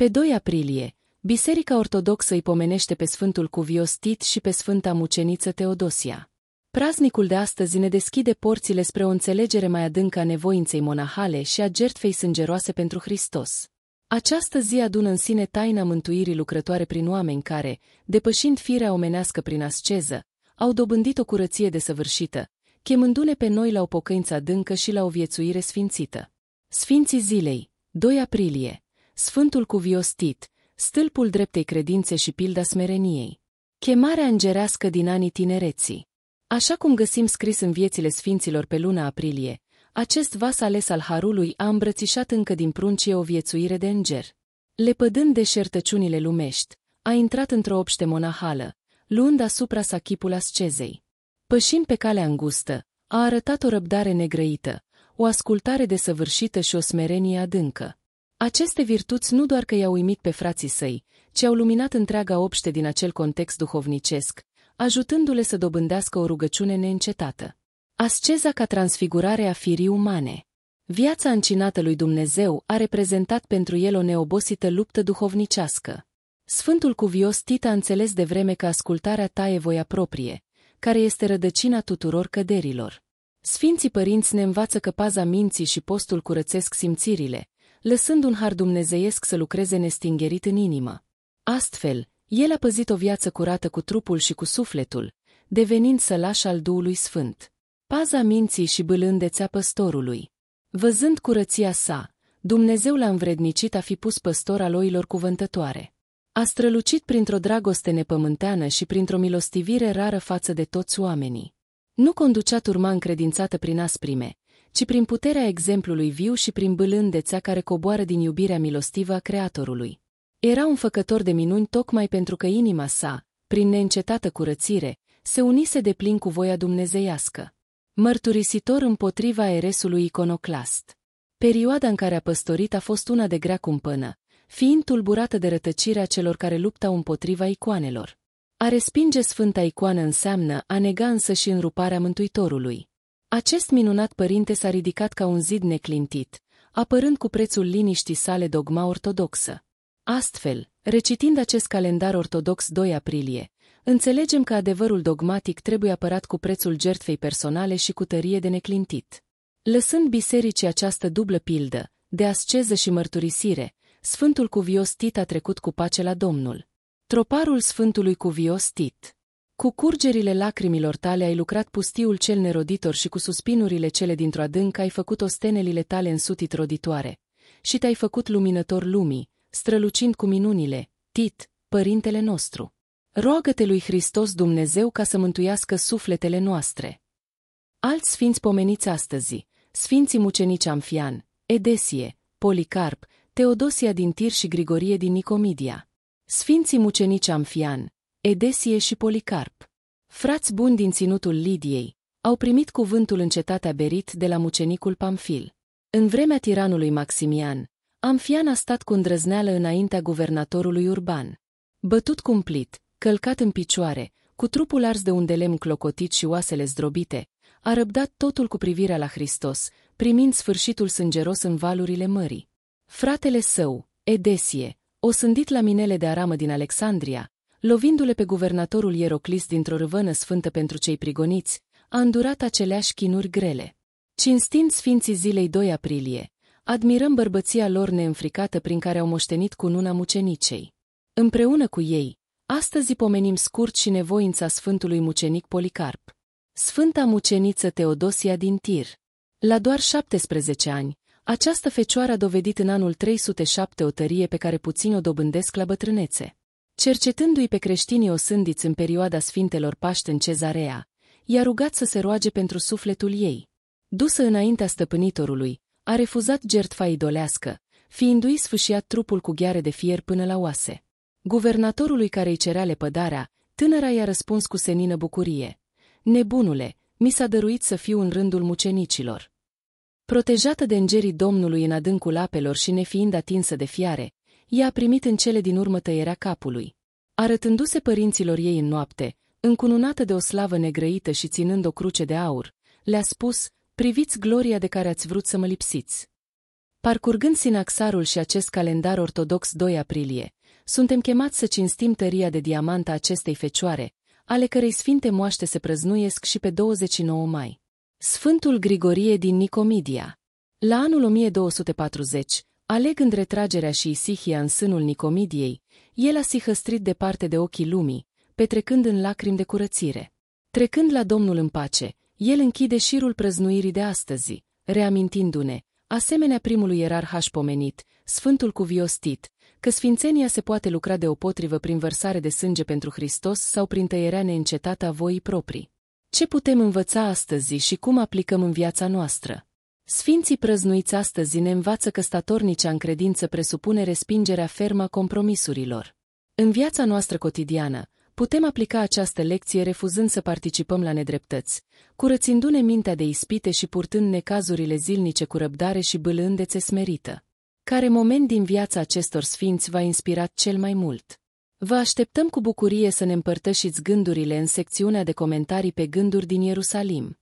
Pe 2 aprilie, Biserica Ortodoxă îi pomenește pe Sfântul Cuvios Tit și pe Sfânta Muceniță Teodosia. Praznicul de astăzi ne deschide porțile spre o înțelegere mai adâncă a nevoinței monahale și a jertfei sângeroase pentru Hristos. Această zi adună în sine taina mântuirii lucrătoare prin oameni care, depășind firea omenească prin asceză, au dobândit o curăție desăvârșită, chemându-ne pe noi la o pocăință adâncă și la o viețuire sfințită. Sfinții zilei, 2 aprilie, Sfântul Cuvios Tit, stâlpul dreptei credințe și pilda smereniei. Chemarea îngerească din anii tinereții. Așa cum găsim scris în viețile sfinților pe luna aprilie, acest vas ales al Harului a îmbrățișat încă din pruncie o viețuire de înger. Lepădând deșertăciunile lumești, a intrat într-o obște monahală, luând asupra sa chipul ascezei. Pășind pe calea îngustă, a arătat o răbdare negrăită, o ascultare desăvârșită și o smerenie adâncă. Aceste virtuți nu doar că i-au uimit pe frații săi, ci au luminat întreaga obște din acel context duhovnicesc, ajutându-le să dobândească o rugăciune neîncetată. Asceza ca transfigurare a firii umane. Viața încinată lui Dumnezeu a reprezentat pentru el o neobosită luptă duhovnicească. Sfântul Cuvios Tit a înțeles de vreme că ascultarea ta e voia proprie, care este rădăcina tuturor căderilor. Sfinții părinți ne învață că paza minții și postul curățesc simțirile, lăsând un har dumnezeiesc să lucreze nestingerit în inimă. Astfel, el a păzit o viață curată cu trupul și cu sufletul, devenind sălaș al Duhului Sfânt. Paza minții și bâlândețea păstorului. Văzând curăția sa, Dumnezeu l-a învrednicit a fi pus păstor al oilor cuvântătoare. A strălucit printr-o dragoste nepământeană și printr-o milostivire rară față de toți oamenii. Nu conducea turma încredințată prin asprime, ci prin puterea exemplului viu și prin bâlândețea care coboară din iubirea milostivă a Creatorului. Era un făcător de minuni tocmai pentru că inima sa, prin neîncetată curățire, se unise de plin cu voia dumnezeiască. Mărturisitor împotriva eresului iconoclast. Perioada în care a păstorit a fost una de grea cumpănă, fiind tulburată de rătăcirea celor care luptau împotriva icoanelor. A respinge sfânta icoană înseamnă a nega însă și înruparea Mântuitorului. Acest minunat părinte s-a ridicat ca un zid neclintit, apărând cu prețul liniștii sale dogma ortodoxă. Astfel, recitind acest calendar ortodox 2 aprilie, înțelegem că adevărul dogmatic trebuie apărat cu prețul jertfei personale și cu tărie de neclintit. Lăsând bisericii această dublă pildă, de asceză și mărturisire, Sfântul Cuvios Tit a trecut cu pace la Domnul. Troparul Sfântului Cuvios Tit cu curgerile lacrimilor tale ai lucrat pustiul cel neroditor și cu suspinurile cele dintr-o adâncă ai făcut ostenelile tale însutit roditoare. Și te-ai făcut luminător lumii, strălucind cu minunile, Tit, părintele nostru. Roagă-te lui Hristos Dumnezeu ca să mântuiască sufletele noastre. Alți sfinți pomeniți astăzi, sfinții mucenici Amfian, Edesie, Policarp, Teodosia din Tir și Grigorie din Nicomidia. Sfinții mucenici Amfian, Edesie și Policarp. Frați buni din ținutul Lidiei, au primit cuvântul în cetatea Berit de la mucenicul Pamfil. În vremea tiranului Maximian, Amfian a stat cu îndrăzneală înaintea guvernatorului urban. Bătut cumplit, călcat în picioare, cu trupul ars de un de lemn clocotit și oasele zdrobite, a răbdat totul cu privirea la Hristos, primind sfârșitul sângeros în valurile mării. Fratele său, Edesie, osândit la minele de aramă din Alexandria, lovindu-le pe guvernatorul Ieroclis dintr-o râvănă sfântă pentru cei prigoniți, a îndurat aceleași chinuri grele. Cinstind Sfinții zilei 2 aprilie, admirăm bărbăția lor neînfricată prin care au moștenit cununa mucenicei. Împreună cu ei, astăzi pomenim scurt și nevoința Sfântului Mucenic Policarp. Sfânta muceniță Teodosia din Tir. La doar 17 ani, această fecioară a dovedit în anul 307 o tărie pe care puțin o dobândesc la bătrânețe. Cercetându-i pe creștinii osândiți în perioada Sfintelor Paște în Cezarea, i-a rugat să se roage pentru sufletul ei. Dusă înaintea stăpânitorului, a refuzat jertfa idolească, fiindu-i sfâșiat trupul cu gheare de fier până la oase. Guvernatorului care îi cerea lepădarea, tânăra i-a răspuns cu senină bucurie. Nebunule, mi s-a dăruit să fiu în rândul mucenicilor. Protejată de îngerii Domnului în adâncul apelor și nefiind atinsă de fiare, ea a primit în cele din urmă tăierea capului. Arătându-se părinților ei în noapte, încununată de o slavă negrăită și ținând o cruce de aur, le-a spus, priviți gloria de care ați vrut să mă lipsiți. Parcurgând sinaxarul și acest calendar ortodox 2 aprilie, suntem chemați să cinstim tăria de diamant a acestei fecioare, ale cărei sfinte moaște se prăznuiesc și pe 29 mai. Sfântul Grigorie din Nicomedia La anul 1240, alegând retragerea și isihia în sânul Nicomidiei, el a sihăstrit departe de ochii lumii, petrecând în lacrimi de curățire. Trecând la Domnul în pace, el închide șirul prăznuirii de astăzi, reamintindu-ne, asemenea primului ierarh pomenit, Sfântul Cuviostit, că sfințenia se poate lucra deopotrivă prin vărsare de sânge pentru Hristos sau prin tăierea neîncetată a voii proprii. Ce putem învăța astăzi și cum aplicăm în viața noastră? Sfinții prăznuiți astăzi ne învață că statornicea în credință presupune respingerea fermă a compromisurilor. În viața noastră cotidiană, putem aplica această lecție refuzând să participăm la nedreptăți, curățindu-ne mintea de ispite și purtând necazurile zilnice cu răbdare și bâlândețe smerită. Care moment din viața acestor sfinți v-a inspirat cel mai mult? Vă așteptăm cu bucurie să ne împărtășiți gândurile în secțiunea de comentarii pe gânduri din Ierusalim.